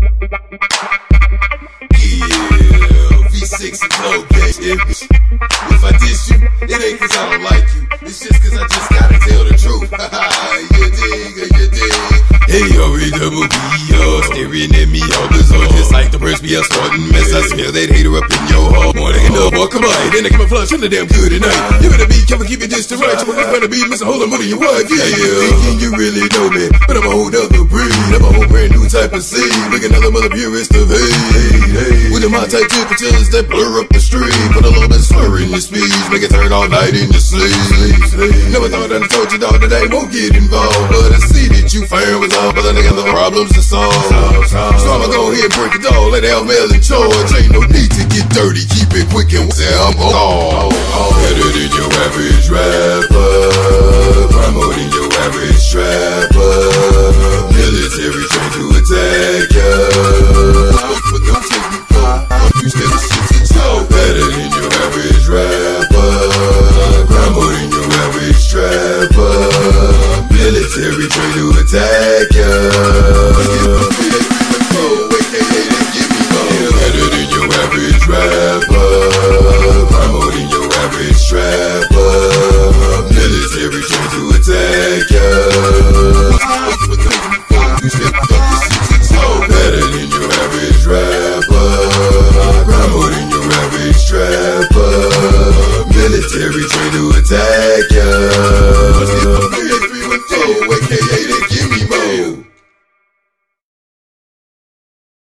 Yeah, V6 and Gang, yeah. If I diss you, it ain't cause I don't like you. It's just cause I just gotta tell the truth. you dig, you dig. Hey, yo, double B, yo, staring at me all bizarre. Just like the birds be a starting mess. I smell that hater up in your heart. More than enough, boy, come on. Then they come and flush, feeling damn good at night. You better be careful, keep your distance right. You gonna be missing a whole lot more than your wife. Yeah, yeah. Thinking you really know me, type of seed. Look another mother purist of hate. Hey, with my tight temperatures that blur up the street. Put a little bit of slur in your speech, make it turn all night in your sleep. Never thought I'd told you, dog, that I won't get involved. But I see that you fair was all, but I got the problems to solve. So I'ma go ahead and break it all, let Al Mel charge. Ain't no need to get dirty, keep it quick and say I'm on. Better than your average rapper, promoting your average trapper. Every train to attack ya. Better than your average rapper. Your average. Military to attack ya. Better than your average rapper. Your average. Military to attack ya.